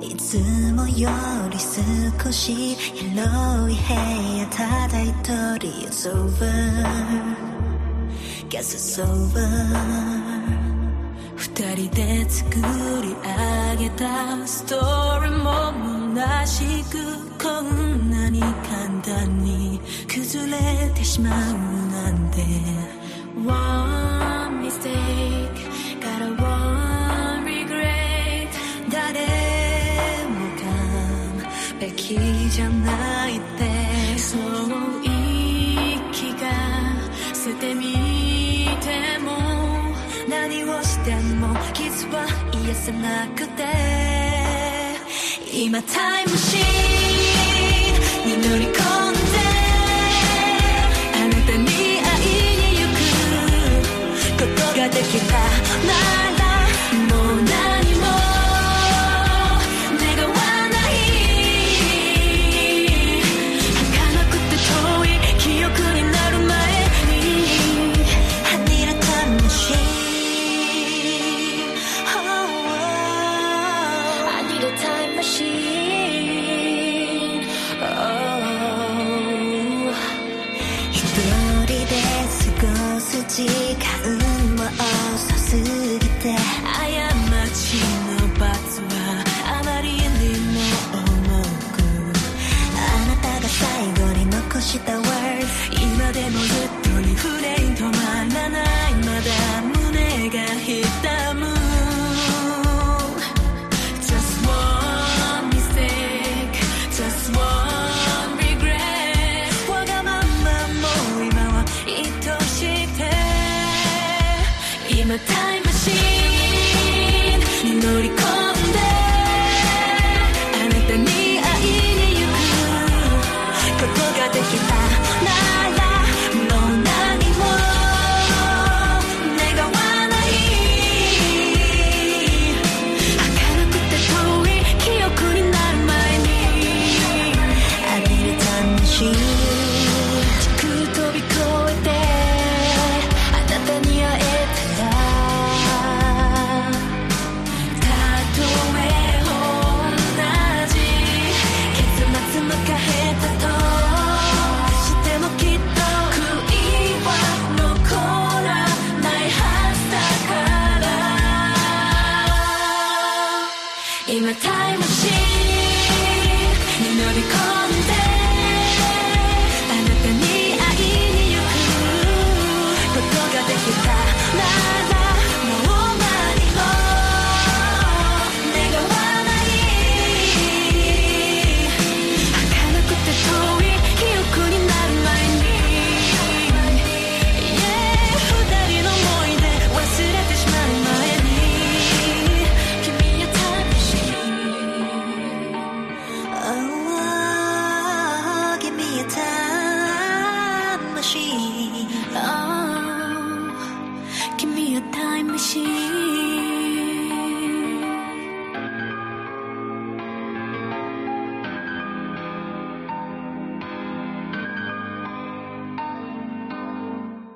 いつもより少し広い部屋ただ一人 It's over. Guess it's over. 二人で作り上げたストーリーも虚しくこんなに簡単に崩れてしまうなんて、wow. 敵じゃないって。そう息い気が捨ててみても何をしても傷は癒せなくて。今タイムシーンに乗り込む 가을지 뭐 어서 슬 Give me a time machine.